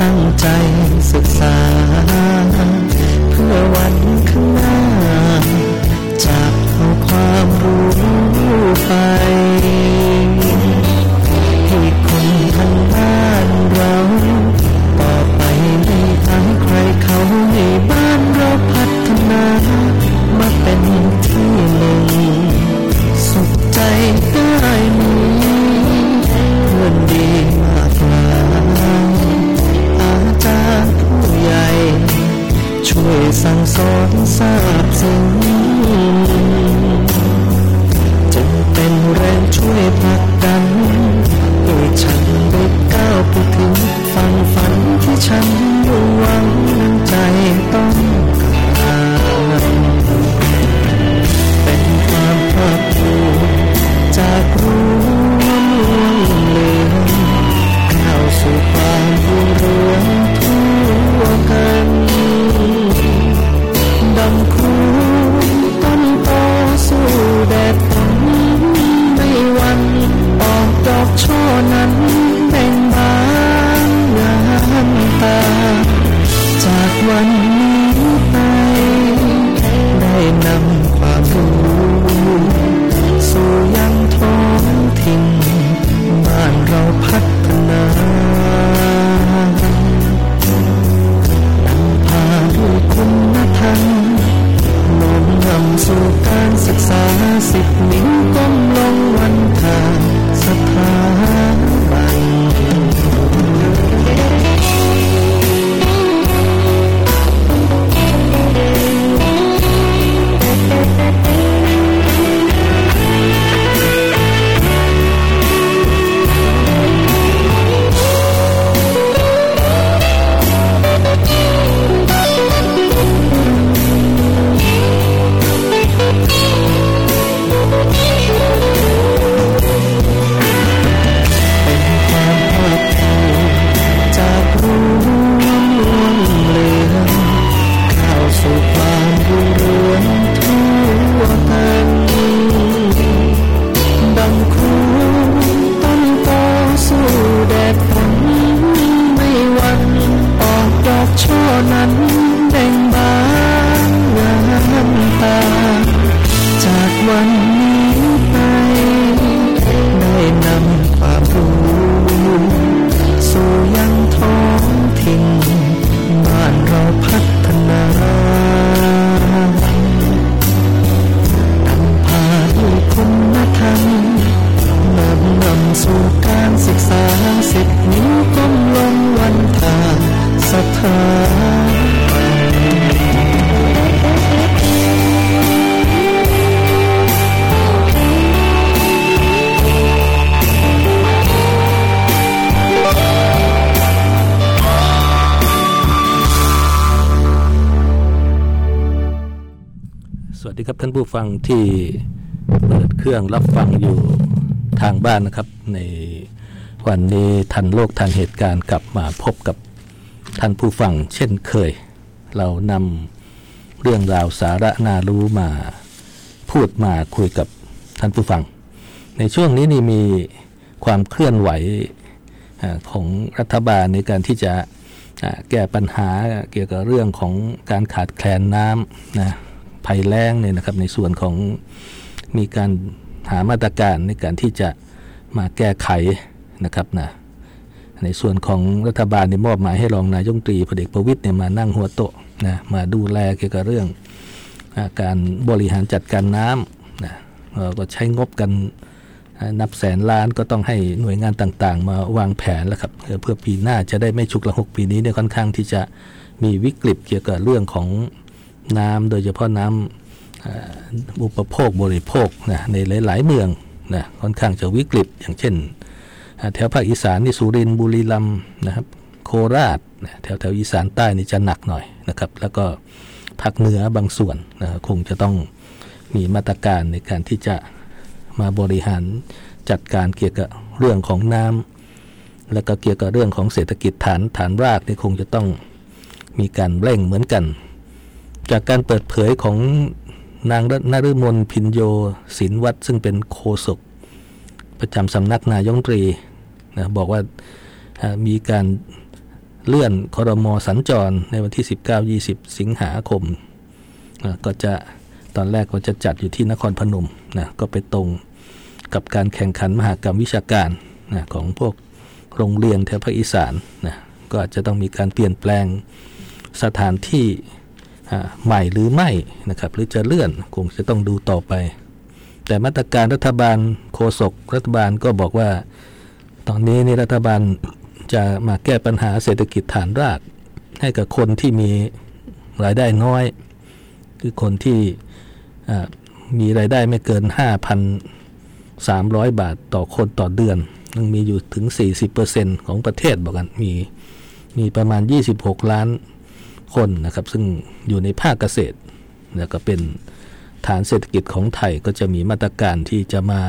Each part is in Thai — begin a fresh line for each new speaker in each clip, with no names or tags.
ตั้งใจศึกษา เพื่อวันข้างหน้าจากเอาความรู้ไป สดีครับท่าน
ผู้ฟังที่เปิดเครื่องรับฟังอยู่ทางบ้านนะครับ ในวันนี้ทันโลกทันเหตุการณ์กลับมาพบกับท่านผู้ฟังเช่นเคย เรานำเรื่องราวสาระน่ารู้มาพูดมาคุยกับท่านผู้ฟัง ในช่วงนี้นี่มีความเคลื่อนไหวของรัฐบาลในการที่จะแก้ปัญหาเกี่ยวกับเรื่องของการขาดแคลนน้ำนะ ภัยแล้งเนี่ยนะครับในส่วนของมีการหามาตรการในการที่จะมาแก้ไขนะครับนะในส่วนของรัฐบาลเนี่ยมอบหมายให้รองนายกตรีพลเอกประวิตยเนี่ยมานั่งหัวโต๊ะนะมาดูแลเกี่ยวกับเรื่องอาการบริหารจัดการน้ำนะก็ใช้งบกันนับแสนล้านก็ต้องให้หน่วยงานต่างๆ มาวางแผนแล้วครับเพื่อปีหน้าจะได้ไม่ฉุกละหกปีนี้เนี่ยค่อนข้างที่จะมีวิกฤตเกี่ยวกับเรื่องของ น้ำโดยเฉพาะน้ำอ่าอุปโภคบริโภคนะในหลาย ๆ เมืองนะค่อนข้างจะวิกฤตอย่างเช่น แถวภาคอีสานนี่สุรินทร์บุรีรัมย์นะครับ โคราชนะแถวแถวอีสานใต้นี่จะหนักหน่อยนะครับ แล้วก็ภาคเหนือบางส่วนนะคงจะต้องมีมาตรการในการที่จะมาบริหารจัดการเกี่ยวกับเรื่องของน้ำแล้วก็เกี่ยวกับเรื่องของเศรษฐกิจฐานฐานรากนี่คงจะต้องมีการเร่งเหมือนกัน จากการเปิดเผยของนางนฤมลพินโยศินวัตรซึ่งเป็นโฆษกประจำสำนักนายกรัฐมนตรีนะบอกว่ามีการเลื่อนคอรมอสัญจรในวันที่ 19-20 สิงหาคมอ่าก็จะตอนแรกก็จะจัดอยู่ที่นครพนมนะก็ไปตรงกับการแข่งขันมหากรรมวิชาการนะของพวกโรงเรียนแถวภาคอีสานนะก็อาจจะต้องมีการเปลี่ยนแปลงสถานที่ ใหม่หรือไม่นะครับหรือจะเลื่อนคงจะต้องดูต่อไป แต่มาตรการรัฐบาลโฆษกรัฐบาลก็บอกว่า ตอนนี้นี่รัฐบาลจะมาแก้ปัญหาเศรษฐกิจฐานราก ให้กับคนที่มีรายได้น้อย คือคนที่มีรายได้ไม่เกิน 5,300 บาทต่อคนต่อเดือนยังมีอยู่ถึง 40%ของประเทศบอกกันมีมีประมาณ 26 ล้าน คนนะครับ ซึ่งอยู่ในภาคเกษตรแล้วก็เป็นฐานเศรษฐกิจของไทยก็จะมีมาตรการที่จะมา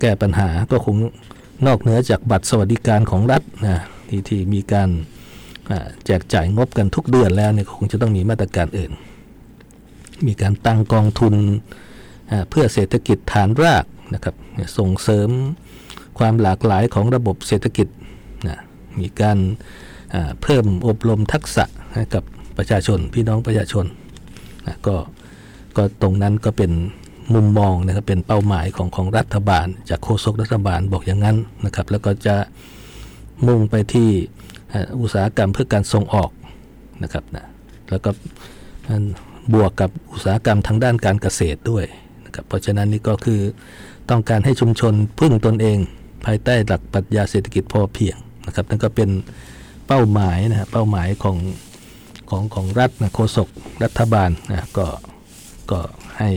แก้ปัญหาก็คงนอกเหนือจากบัตรสวัสดิการของรัฐนะที่ที่มีการแจกจ่ายงบกันทุกเดือนแล้วเนี่ยคงจะต้องมีมาตรการอื่น มีการตั้งกองทุนเพื่อเศรษฐกิจฐานรากนะครับส่งเสริมความหลากหลายของระบบเศรษฐกิจนะมีการเพิ่มอบรมทักษะ ให้กับประชาชนพี่น้องประชาชนนะก็ก็ตรงนั้นก็เป็นมุมมองนะครับเป็นเป้าหมายของของรัฐบาล จากโฆษกรัฐบาลบอกอย่างนั้นนะครับแล้วก็จะมุ่งไปที่อุตสาหกรรมเพื่อการส่งออกนะครับนะแล้วก็บวกกับอุตสาหกรรมทางด้านการเกษตรด้วยนะครับเพราะฉะนั้นนี่ก็คือต้องการให้ชุมชนพึ่งตนเอง ภายใต้หลักปรัชญาเศรษฐกิจพอเพียงนะครับนั่นก็เป็นเป้าหมายนะฮะเป้าหมายของ ของของรัฐนะโฆษกรัฐบาลนะก็ก็ให้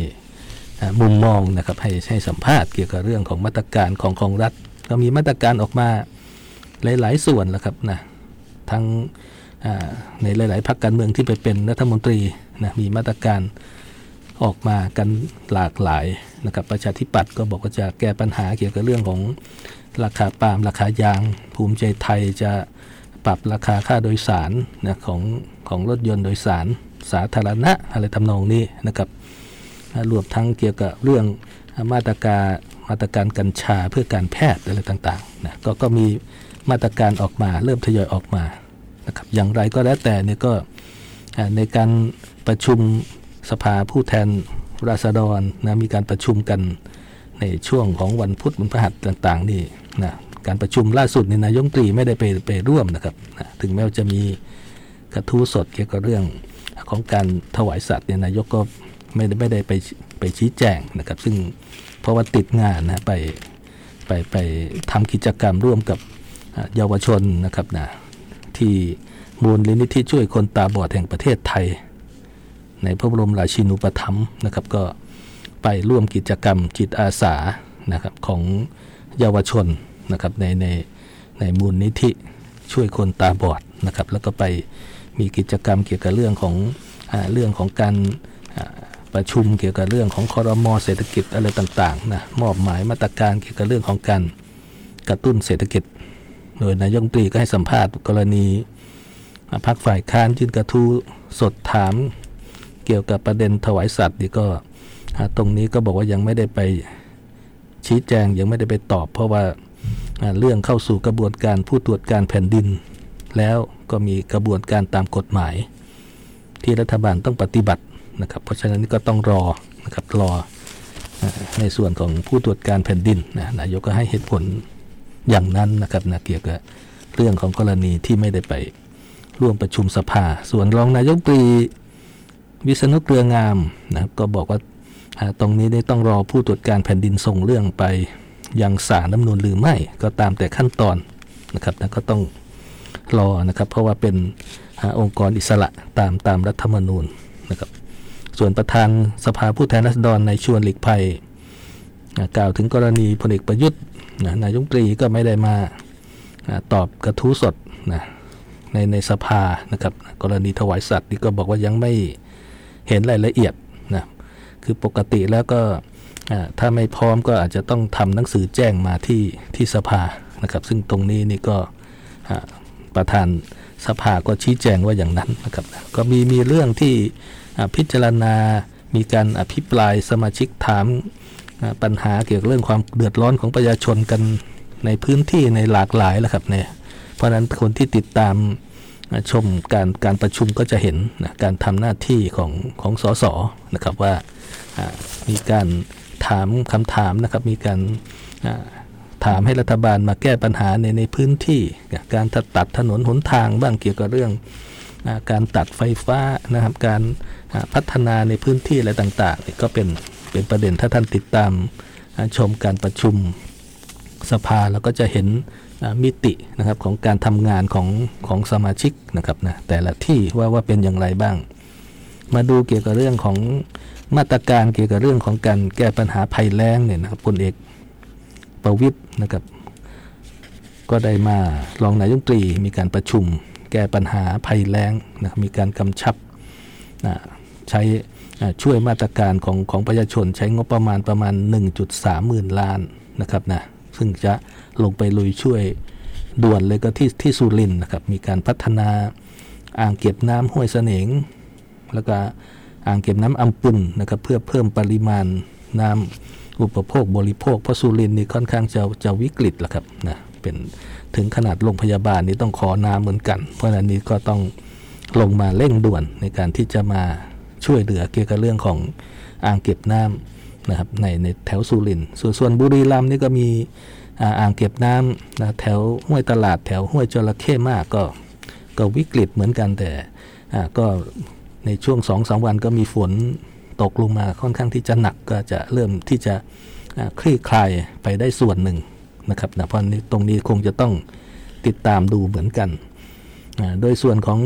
อ่มุมมองนะครับให้ให้สัมภาษณ์เกี่ยวกับเรื่องของมาตรการของของรัฐ ก็มีมาตรการออกมาหลาย ๆ ส่วนแหละครับนะทั้งอ่าในหลาย ๆพรรคการเมืองที่ไปเป็นรัฐมนตรีนะมีมาตรการออกมากันหลากหลายนะครับประชาธิปัตย์ก็บอกว่าจะแก้ปัญหาเกี่ยวกับเรื่องของราคาปาล์มราคายาง ภูมิใจไทยจะ ปรับราคาค่าโดยสารนะของของรถยนต์โดยสารสาธารณะอะไรทำนองนี้นะครับรวมทั้งเกี่ยวกับเรื่องมาตรการมาตรการกัญชาเพื่อการแพทย์อะไรต่างๆนะก็ก็มีมาตรการออกมาเริ่มทยอยออกมานะครับอย่างไรก็แล้วแต่เนี่ยก็ในการประชุมสภาผู้แทนราษฎรนะมีการประชุมกันในช่วงของวันพุธวันพฤหัสต่างๆนี่นะ การประชุมล่าสุดในนายกตรีไม่ได้ไปไปร่วมนะครับนะถึงแม้ว่าจะมีกระทู้สดเกี่ยวกับเรื่องของการถวายสัตว์เนี่ยนายกก็ไม่ได้ไม่ได้ไปไปชี้แจงนะครับ ซึ่งเพราะว่าติดงานนะไปไปไปทำกิจกรรมร่วมกับเยาวชนนะครับนะที่มูลนิธิช่วยคนตาบอดแห่งประเทศไทย ในพระบรมราชินูปถัมภ์นะครับ ก็ไปร่วมกิจกรรมจิตอาสานะครับของเยาวชน นะครับในในในมูลนิธิช่วยคนตาบอดนะครับแล้วก็ไปมีกิจกรรมเกี่ยวกับเรื่องของอเรื่องของการประชุมเกี่ยวกับเรื่องของคอรมอเศรษฐกิจอะไรต่างๆนะมอบหมายมาตรการเกี่ยวกับเรื่องของการกระตุ้นเศรษฐกิจ โดยนายกตรีก็ให้สัมภาษณ์กรณีพักฝ่ายค้านยื่นกระทู้สดถาม เกี่ยวกับประเด็นถวายสัตว์นี่ก็ตรงนี้ก็บอกว่ายังไม่ได้ไปชี้แจงยังไม่ได้ไปตอบ เพราะว่า เรื่องเข้าสู่กระบวนการผู้ตรวจการแผ่นดิน แล้วก็มีกระบวนการตามกฎหมาย ที่รัฐบาลต้องปฏิบัตินะครับ เพราะฉะนั้นก็ต้องรอนะครับรอในส่วนของผู้ตรวจการแผ่นดินนะนายกก็ให้เหตุผลอย่างนั้นนะครับนะเกี่ยวกับเรื่องของกรณีที่ไม่ได้ไปร่วมประชุมสภา ส่วนรองนายกตรีวิษณุเครืองามนะครับก็บอกว่าตรงนี้ได้ต้องรอผู้ตรวจการแผ่นดินส่งเรื่องไป ยังศาลน้ำนูนหรือไม่ก็ตามแต่ขั้นตอนนะครับนะก็ต้องรอนะครับเพราะว่าเป็นองค์กรอิสระตามตามรัฐธรรมนูญนะครับส่วนประธานสภาผู้แทนราษฎรในชวนหลีกภัยกล่าวถึงกรณีพลเอกประยุทธ์นะนายกรัฐมตรีก็ไม่ได้มานะตอบกระทู้สดนะในในสภานะครับกรณีถวายสัตว์นี่ก็บอกว่ายังไม่เห็นรายละเอียดนะคือปกติแล้วก็ ถ้าไม่พร้อมก็อาจจะต้องทำหนังสือแจ้งมาที่ที่สภานะครับ ซึ่งตรงนี้นี่ก็ประธานสภาก็ชี้แจงว่าอย่างนั้นนะครับ ก็มีมีเรื่องที่พิจารณา มีการอภิปรายสมาชิกถามปัญหาเกี่ยวกับเรื่องความเดือดร้อนของประชาชนกันในพื้นที่ในหลากหลายแหละครับเนี่ยเพราะนั้นคนที่ติดตามชมการการประชุมก็จะเห็นนะการทำหน้าที่ของของสสนะครับว่ามีการ ถามคำถามนะครับ มีการถามให้รัฐบาลมาแก้ปัญหาในในพื้นที่ การตัดถนนหนทางบ้างเกี่ยวกับเรื่องอการตัดไฟฟ้านะครับ การพัฒนาในพื้นที่อะไรต่างๆนี่ก็เป็นเป็นประเด็นถ้าท่านติดตามชมการประชุมสภาแล้วก็จะเห็นมิตินะครับของการทำงานของของสมาชิกนะครับนะแต่ละที่ว่าว่าเป็นอย่างไรบ้าง มาดูเกี่ยวกับเรื่องของ มาตรการเกี่ยวกับเรื่องของการแก้ปัญหาภัยแล้งเนี่ยนะครับพลเอกประวิตยนะครับ ก็ได้มารองนายกรัฐมนตรีมีการประชุม แก้ปัญหาภัยแล้งนะครับมีการกำชับใช้ช่วยมาตรการของของประชาชนใช้งบประมาณประมาณ 1.3หมื่นล้านนะครับนะซึ่งจะลงไปลุยช่วยด่วนเลยก็ที่ที่สุรินทร์นะครับมีการพัฒนาอ่างเก็บน้ำห้วยเสนงแล้วก็ อ่างเก็บน้ำอำปุนนะครับเพื่อเพิ่มปริมาณน้ำอุปโภคบริโภคเพราะสุรินนี่ค่อนข้างจะจะวิกฤตแหละครับนะเป็นถึงขนาดโรงพยาบาลนี่ต้องขอน้ำเหมือนกัน เพราะฉะนั้นนี้ก็ต้องลงมาเร่งด่วนในการที่จะมาช่วยเหลือเกี่ยวกับเรื่องของอ่างเก็บน้ำนะครับในในแถวสุรินทร์ส่วนส่วนบุรีรัมย์นี่ก็มีอ่างเก็บน้ำนะแถวห้วยตลาดแถวห้วยจระเข้มากก็ก็วิกฤตเหมือนกันแต่ก็ ในช่วงสองสาวันก็มีฝนตกลงมาค่อนข้างที่จะหนักก็จะเริ่มที่จะคลี่คลายไปได้ส่วนหนึ่งนะครับนะเพราะนี้ตรงนี้คงจะต้องติดตามดูเหมือนกัน โดยส่วนของ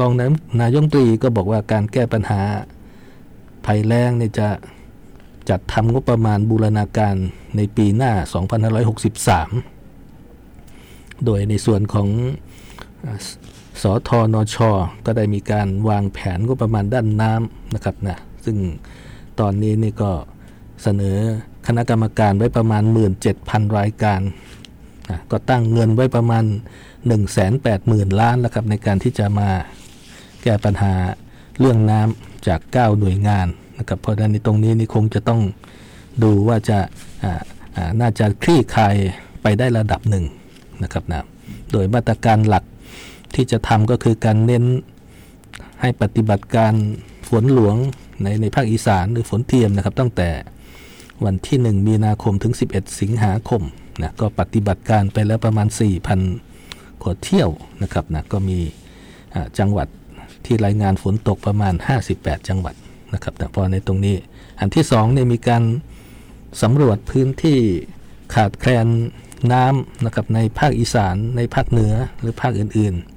รองนายนายกรัฐมตรีก็บอกว่าการแก้ปัญหาภัยแล้งเนี่ยจะจัดทำงบประมาณบูรณาการในปีหน้า 2563 โดยในส่วนของ สทนช ก็ได้มีการวางแผนก็ประมาณด้านน้ำนะครับนะซึ่งตอนนี้นี่ก็เสนอคณะกรรมการไว้ประมาณ 17,000 รายการนะก็ตั้งเงินไว้ประมาณ 180,000 ล้านแล้วครับในการที่จะมาแก้ปัญหาเรื่องน้ำจาก 9 หน่วยงานนะครับเพราะฉะนั้นในตรงนี้นี่คงจะต้องดูว่าจะน่าจะคลี่คลายไปได้ระดับหนึ่งนะครับนะโดยมาตรการหลัก ที่จะทำก็คือการเน้นให้ปฏิบัติการฝนหลวงในในภาคอีสานหรือฝนเทียมนะครับ ตั้งแต่วันที่ 1 มีนาคมถึง 11 สิงหาคมนะก็ปฏิบัติการไปแล้วประมาณ 4,000กว่าเที่ยวนะครับนะก็มีจังหวัดที่รายงานฝนตกประมาณ 58 จังหวัดนะครับแต่พอในตรงนี้อันที่2เนี่ยมีการสำรวจพื้นที่ขาดแคลนน้ำนะครับในภาคอีสานในภาคเหนือหรือภาคอื่นๆ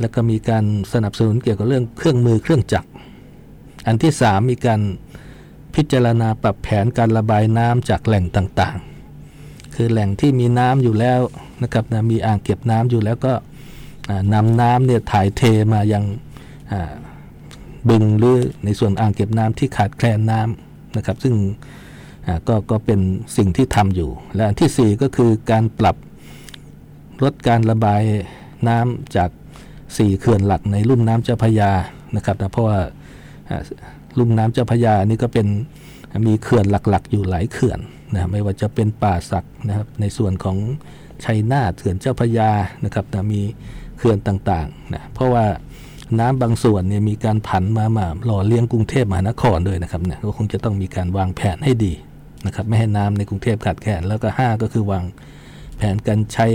แล้วก็มีการสนับสนุนเกี่ยวกับเรื่องเครื่องมือเครื่องจักร อันที่ 3 มีการพิจารณาปรับแผนการระบายน้ำจากแหล่งต่างๆ คือแหล่งที่มีน้ำอยู่แล้วนะครับนะมีอ่างเก็บน้ำอยู่แล้วก็อ่านำน้ำเนี่ยถ่ายเทมายังบึงหรือในส่วนอ่างเก็บน้ำที่ขาดแคลนน้ำนะครับ ซึ่งก็ก็เป็นสิ่งที่ทำอยู่ และอันที่ 4 ก็คือการปรับลดการระบายน้ำจาก 4เขื่อนหลักในลุ่มน้ำเจ้าพยานะครับนะเพราะว่าลุ่มน้ำเจ้าพยานี่ก็เป็นมีเขื่อนหลักๆ อยู่หลายเขื่อนนะไม่ว่าจะเป็นป่าสักนะครับในส่วนของชัยนาทเขื่อนเจ้าพยานะครับนะมีเขื่อนต่างๆนะเพราะว่าน้ำบางส่วนเนี่ยมีการผันมามาหล่อเลี้ยงกรุงเทพมหานครด้วยนะครับเนี่ยก็คงจะต้องมีการวางแผนให้ดีนะครับไม่ให้น้ำในกรุงเทพขาดแคลนแล้วก็ 5 ก็คือวางแผนการใช้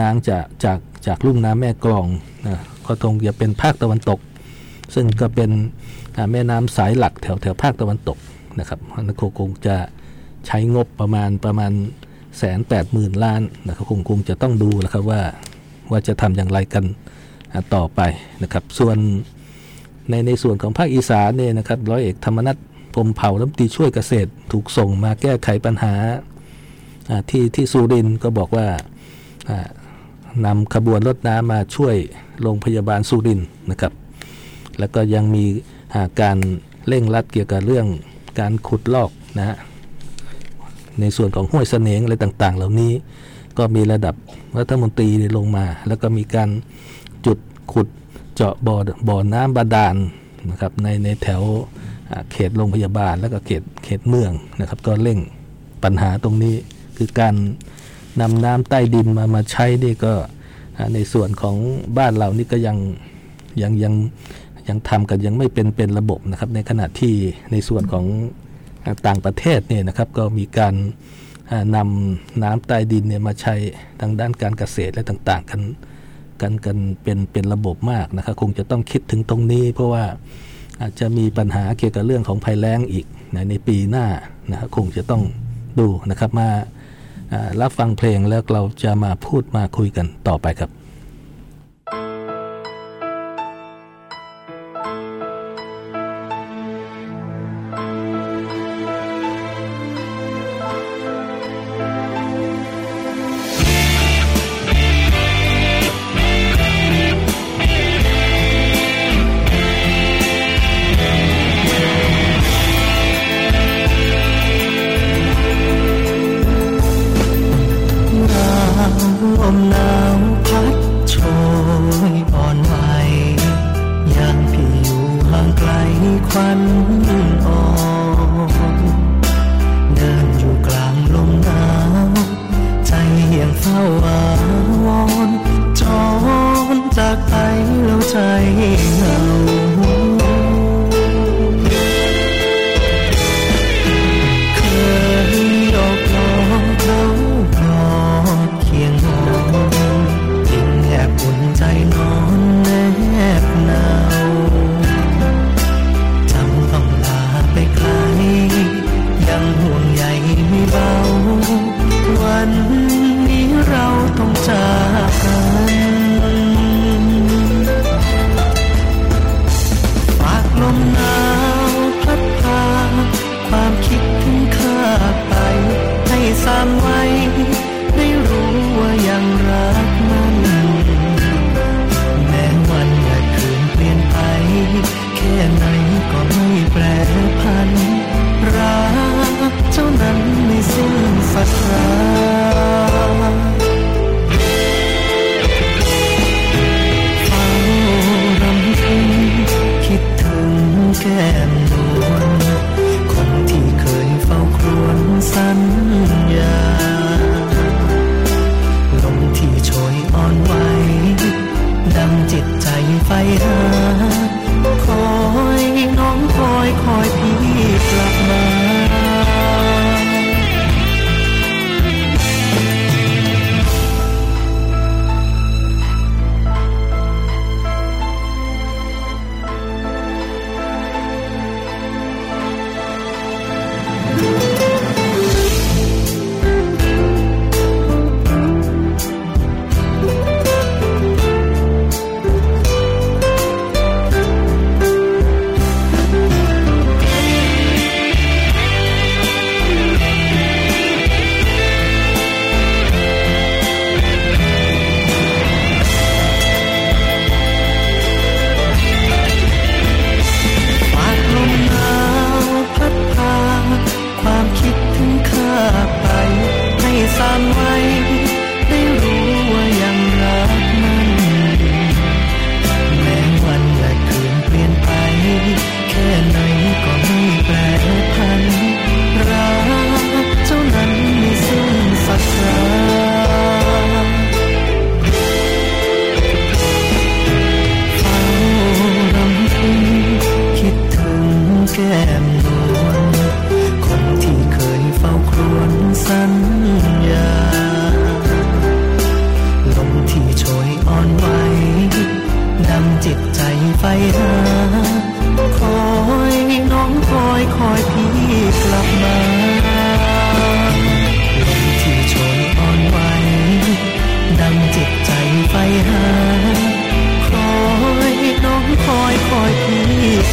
น้ำจากจาก จากลุ่มน้ำแม่กลองนะก็คงจะเป็นภาคตะวันตก ซึ่งก็เป็นแม่น้ำสายหลักแถวแถวภาคตะวันตกนะครับนั่นคงคงจะใช้งบประมาณประมาณแสนแปดหมื่นล้านนะครับคงคงจะต้องดูแล้วครับว่าว่าจะทำอย่างไรกันต่อไปนะครับ ส่วนในในส่วนของภาคอีสานเนี่ยนะครับร้อยเอกธรรมนัฐพรมเผ่ารัฐมนตรีช่วยเกษตรถูกส่งมาแก้ไขปัญหา
ที่ที่สุรินทร์ก็บอกว่า นำขบวนรถน้ำมาช่วยโรงพยาบาลสุรินทร์นะครับ แล้วก็ยังมีาการเร่งรัดเกี่ยวกับเรื่องการขุดลอกนะฮะในส่วนของห้วยเสนงอะไรต่างๆ เหล่านี้ก็มีระดับรัฐมนตรีลงมา แล้วก็มีการจุดขุดเจาะบ่อบ่อน้ำบาดาลนะครับในในแถวเขตโรงพยาบาล แล้วก็เขตเขตเมืองนะครับ ก็เร่งปัญหาตรงนี้คือการ นำน้ำใต้ดินมามาใช้นี่ก็ในส่วนของบ้านเรานี่ก็ยังยังยังยังทำกันยังไม่เป็นเป็นระบบนะครับ ในขณะที่ในส่วนของต่างประเทศเนี่ยนะครับก็มีการนำน้ำใต้ดินเนี่ยมาใช้ทางด้านการเกษตรและต่างๆ กันกันกันเป็นเป็นระบบมากนะครับ คงจะต้องคิดถึงตรงนี้ เพราะว่าอาจจะมีปัญหาเกี่ยวกับเรื่องของภัยแล้งอีกนในปีหน้านะครับคงจะต้องดูนะครับมา รับฟังเพลงแล้วเราจะมาพูดมาคุยกันต่อไปครับ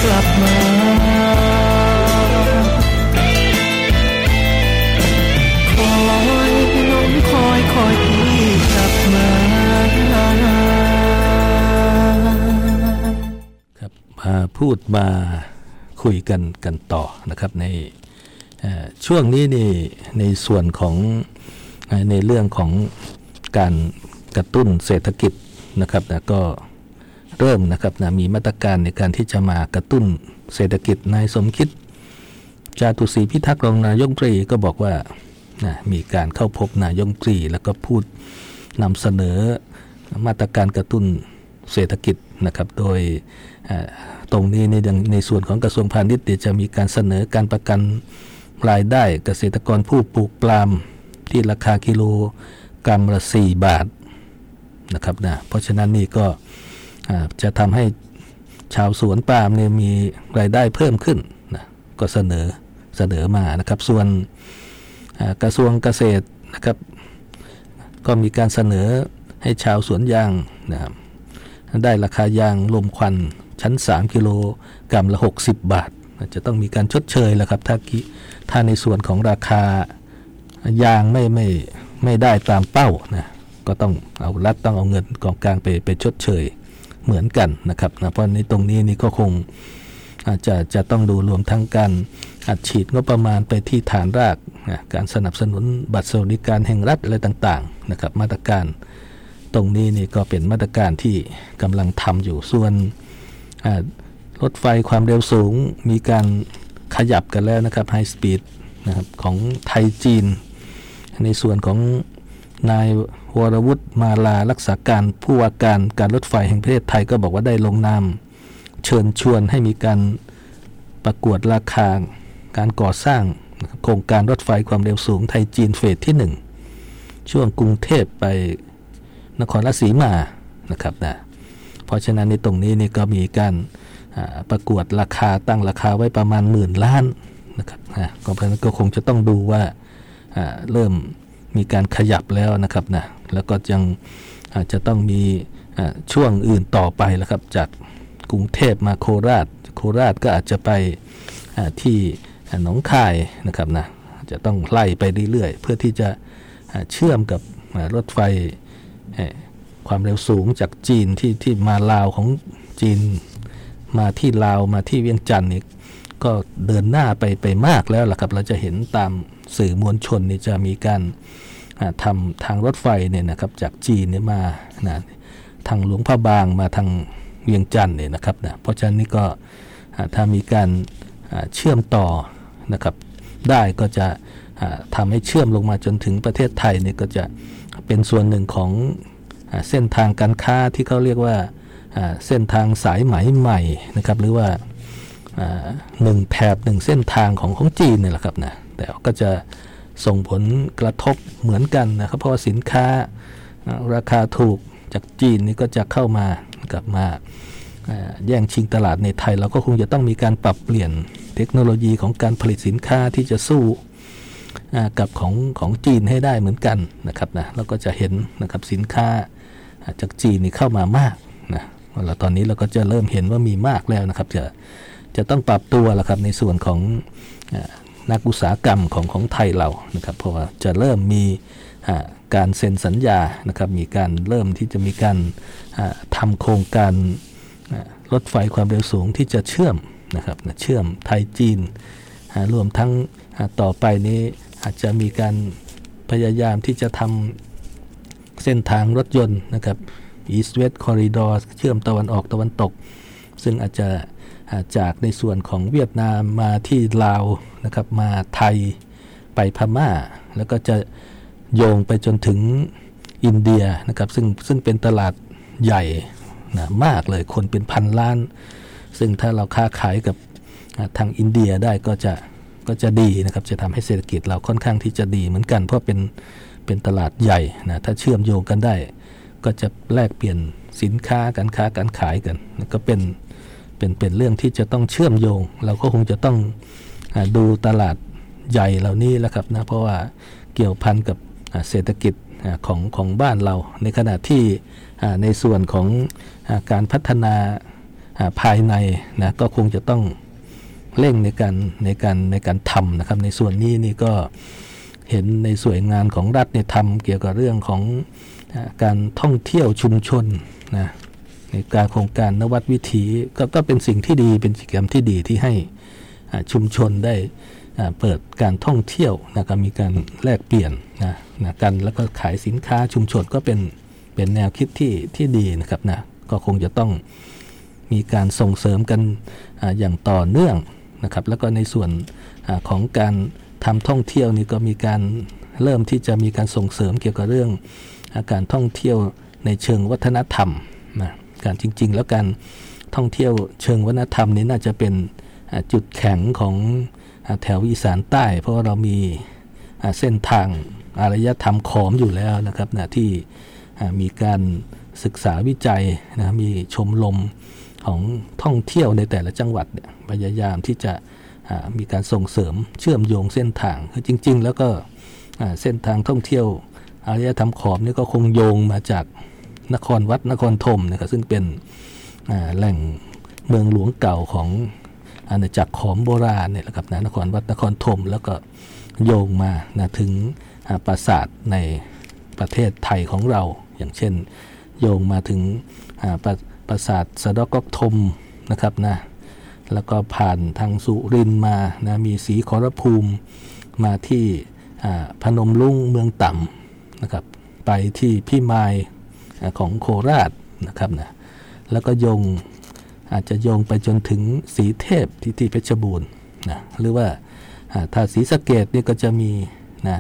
กลับมาคอยลมคอยคอยพี่กลับมาครับมาพู
ดมาคุยกันกันต่อนะครับในช่วงนี้นี่ในส่วนของในเรื่องของการกระตุ้นเศรษฐกิจนะครับนะก็ เริ่มนะครับนะมีมาตรการในการที่จะมากระตุ้นเศรษฐกิจนายสมคิด จาตุศรีพิทักษ์รองนายกตรีก็บอกว่านะมีการเข้าพบนายกตรี แล้วก็พูดนำเสนอมาตรการกระตุ้นเศรษฐกิจนะครับ โดยตรงนี้ในในส่วนของกระทรวงพาณิชย์จะมีการเสนอการประกันรายได้เกษตรกรผู้ปลูกปลามที่ราคากิโลกรัมละ 4 บาทนะครับนะเพราะฉะนั้นนี่ก็ จะทำให้ชาวสวนปาล์มเนี่ยมีรายได้เพิ่มขึ้นนะก็เสนอเสนอมานะครับ ส่วนกระทรวงเกษตรนะครับ ก็มีการเสนอให้ชาวสวนยางนะครับได้ราคายางลมควันชั้น 3 กิโลกรัมละ 60 บาท จะต้องมีการชดเชยแล้วครับ ถ้าถ้าในส่วนของราคายางไม่ไม่ไม่ได้ตามเป้านะก็ต้องเอารัฐต้องเอาเงินกองกลางไปไปชดเชย เหมือนกันนะครับนะเพราะในตรงนี้นี่ก็คงอาจจะจะต้องดูรวมทั้งการอัดฉีดงบประมาณไปที่ฐานรากนะการสนับสนุนบัตรสวัสดิการแห่งรัฐอะไรต่างๆนะครับมาตรการตรงนี้นี่ก็เป็นมาตรการที่กำลังทำอยู่ส่วนรถไฟความเร็วสูงมีการขยับกันแล้วนะครับไฮสปีดนะครับของไทยจีน ในส่วนของนาย วรวุฒิมาลารักษาการผู้ว่าการการรถไฟแห่งประเทศไทยก็บอกว่าได้ลงนามเชิญชวนให้มีการประกวดราคาการก่อสร้างโครงการรถไฟความเร็วสูงไทยจีนเฟสที่ 1 ช่วงกรุงเทพไปนครราชสีมานะครับนะเพราะฉะนั้นในตรงนี้นี่ก็มีการประกวดราคาตั้งราคาไว้ประมาณหมื่นล้านนะครับนะก็เพราะนั้นก็คงจะต้องดูว่าเริ่มมีการขยับแล้วนะครับนะ แล้วก็ยังอาจะต้องมีช่วงอื่นต่อไปแล้วครับ จากกรุงเทพมาโคราช โคราชก็อาจจะไปที่หนองคายนะครับนะจะต้องไล่ไปเรื่อยๆ เพื่อที่จะเชื่อมกับรถไฟความเร็วสูงจากจีนที่ที่มาลาวของจีน มาที่ลาวมาที่เวียงจันทร์นี่ก็เดินหน้าไปไปมากแล้วล่ะครับ เราจะเห็นตามสื่อมวลชนนี่จะมีการ ทำทางรถไฟเนี่ยนะครับจากจีนเนี่ยมานะทางหลวงพระบางมาทางเวียงจันทร์เนี่ยนะครับนะเพราะฉะนั้นนี่ก็ถ้ามีการเชื่อมต่อนะครับได้ก็จะทำให้เชื่อมลงมาจนถึงประเทศไทยเนี่ยก็จะเป็นส่วนหนึ่งของเส้นทางการค้าที่เขาเรียกว่าเส้นทางสายไหมใหม่นะครับหรือว่าหนึ่งแถบหนึ่งเส้นทางของของจีนเนี่ยแหละครับนะแต่ก็จะ ส่งผลกระทบเหมือนกันนะครับ เพราะว่าสินค้าราคาถูกจากจีนนี่ก็จะเข้ามากลับมาแย่งชิงตลาดในไทย เราก็คงจะต้องมีการปรับเปลี่ยนเทคโนโลยีของการผลิตสินค้าที่จะสู้กับของของจีนให้ได้เหมือนกันนะครับนะเราก็จะเห็นนะครับสินค้าจากจีนนี่เข้ามามากนะแล้วตอนนี้เราก็จะเริ่มเห็นว่ามีมากแล้วนะครับ จะจะต้องปรับตัวแล้วครับในส่วนของ นักอุตสาหกรรมของของไทยเรานะครับเพราะว่าจะเริ่มมีการเซ็นสัญญานะครับมีการเริ่มที่จะมีการทำโครงการรถไฟความเร็วสูงที่จะเชื่อมนะครับเชื่อมไทยจีนรวมทั้งต่อไปนี้อาจจะมีการพยายามที่จะทำเส้นทางรถยนต์นะครับ East West Corridor เชื่อมตะวันออกตะวันตก ซึ่งอาจจะ จากในส่วนของเวียดนามมาที่ลาวนะครับมาไทยไปพม่า แล้วก็จะโยงไปจนถึงอินเดียนะครับซึ่งซึ่งเป็นตลาดใหญ่นะมากเลยคนเป็นพันล้าน ซึ่งถ้าเราค้าขายกับทางอินเดียได้ก็จะก็จะดีนะครับจะทำให้เศรษฐกิจเราค่อนข้างที่จะดีเหมือนกัน เพราะเป็นเป็นตลาดใหญ่นะถ้าเชื่อมโยงกันได้ ก็จะแลกเปลี่ยนสินค้าการค้าการขายกัน ก็เป็น เป็นเป็นเรื่องที่จะต้องเชื่อมโยง เราก็คงจะต้องอดูตลาดใหญ่เหล่านี้แล้วครับนะเพราะว่าเกี่ยวพันกับเศรษฐกิจของของบ้านเรา ในขณะที่ในส่วนของการพัฒนาภายในนะก็คงจะต้องเร่งในการในการในการทำนะครับ ในส่วนนี้นี่ก็เห็นในส่วนงานของรัฐเนี่ยทำเกี่ยวกับเรื่องของการท่องเที่ยวชุมชนนะ การโครงการนวัดวิถีก็ก็เป็นสิ่งที่ดีเป็นกิจกรรมที่ดีที่ให้ชุมชนได้เปิดการท่องเที่ยวนะครับมีการแลกเปลี่ยนนะนะกันแล้วก็ขายสินค้าชุมชนก็เป็นเป็นแนวคิดที่ที่ดีนะครับนะก็คงจะต้องมีการส่งเสริมกันออย่างต่อเนื่องนะครับ แล้วก็ในส่วนอของการทำท่องเที่ยวนี่ก็มีการเริ่มที่จะมีการส่งเสริมเกี่ยวกับเรื่องอาการท่องเที่ยวในเชิงวัฒนธรรม การจริง ๆ แล้วการท่องเที่ยวเชิงวัฒนธรรมนี้น่าจะเป็นจุดแข็งของแถวอีสานใต้ เพราะว่าเรามีเส้นทางอารยธรรมขอมอยู่แล้วนะครับนะที่มีการศึกษาวิจัยนะมีชมรมของท่องเที่ยวในแต่ละจังหวัดเนี่ยพยายามที่จะมีการส่งเสริมเชื่อมโยงเส้นทางคือจริง ๆ แล้วก็เส้นทางท่องเที่ยวอารยธรรมขอมนี่ก็คงโยงมาจาก นครวัดนครธมนะครับซึ่งเป็นแหล่งเมืองหลวงเก่าของอาณาจักรขอมโบราณเนี่ยแหละครับนะนครวัดนครธมแล้วก็โยงมานะถึงปราสาทในประเทศไทยของเรา อย่างเช่น โยงมาถึงปราปราสาทสะดอกก๊กธมนะครับนะแล้วก็ผ่านทางสุรินมานะมีสีขอรภูมิมาที่พนมลุงเมืองต่ำนะครับไปที่พี่มาย ของโคราชนะครับนะแล้วก็โยงอาจจะโยงไปจนถึงสีเทพที่ที่เพชรบูรณ์นะหรือว่าถ้าสีสะเกดนี่ก็จะมีนะ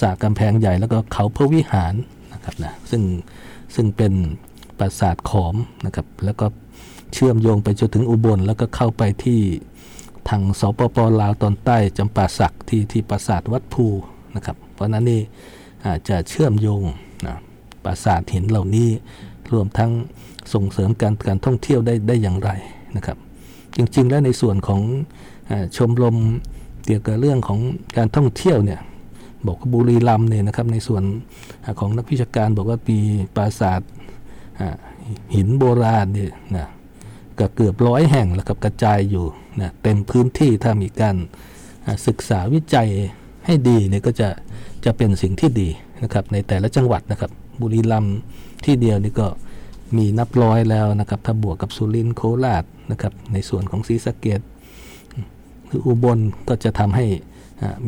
สากำแพงใหญ่แล้วก็เขาพระวิหารนะครับนะซึ่งซึ่งเป็นปราสาทขอมนะครับแล้วก็เชื่อมโยงไปจนถึงอุบล แล้วก็เข้าไปที่ทางสปปลาวตอนใต้จำปาสักที่ที่ปราสาทวัดภูนะครับเพราะนั้นนี่อาจจะเชื่อมโยง ปราสาทหินเหล่านี้รวมทั้งส่งเสริมการการท่องเที่ยวได้ได้อย่างไรนะครับ จริง ๆ แล้วในส่วนของอชมรมเกี่ยวกับเรื่องของการท่องเที่ยวเนี่ยบอกว่าบุรีรัมเนี่ยนะครับในส่วนอของนักวิชาการบอกว่าปีปราสาทหินโบราณเนี่ยนะก็เกือบร้อยแห่งแล้วกับกระจายอยู่นะเต็มพื้นที่ถ้ามีการศึกษาวิจัยให้ดีเนี่ยก็จะจะเป็นสิ่งที่ดีนะครับในแต่ละจังหวัดนะครับ บุรีรัมย์ที่เดียวนี่ก็มีนับร้อยแล้วนะครับถ้าบวกกับสุรินทร์โคราชนะครับในส่วนของศรีสะเกดหรืออุบลก็จะทำให้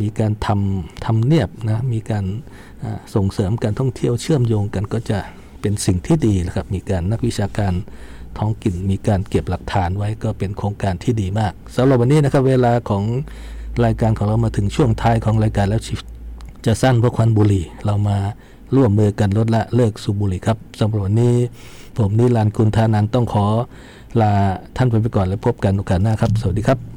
มีการทำทำเนียบนะมีการส่งเสริมการท่องเที่ยวเชื่อมโยงกันก็จะเป็นสิ่งที่ดีนะครับมีการนักวิชาการท้องถิ่นมีการเก็บหลักฐานไว้ก็เป็นโครงการที่ดีมากสำหรับวันนี้นะครับเวลาของรายการของเรามาถึงช่วงท้ายของรายการแล้วจะสั้นเพราะควันบุหรี่เรามา ร่วมมือกันลดละเลิกสูบบุหรี่ครับสำหรับวันนี้ผมนิรันดร์คุณธานันต้องขอลาท่านไปไปก่อนแล้วพบกันโอกาสหน้าครับ สวัสดีครับ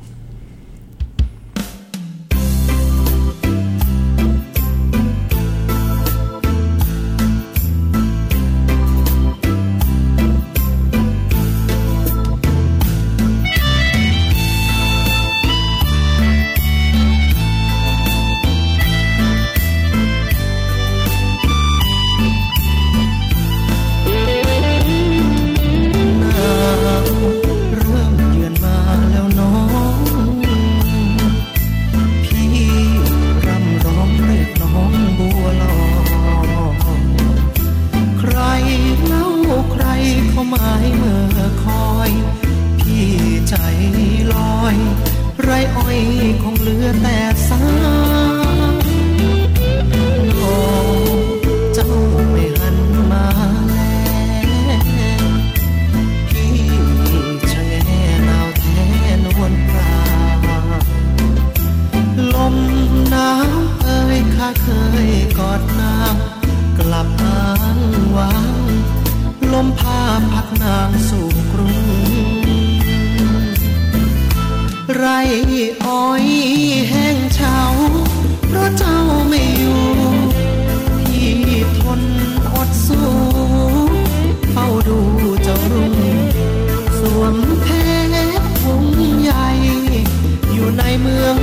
พาพัดนางสู่กรุง ไรอ้อยแห้งเฉาเพราะเจ้าไม่อยู่พี่ทนอดสู้เฝ้าดูเจ้ารุ่งสวมเพชรวงใหญ่ อยู่ในเมือง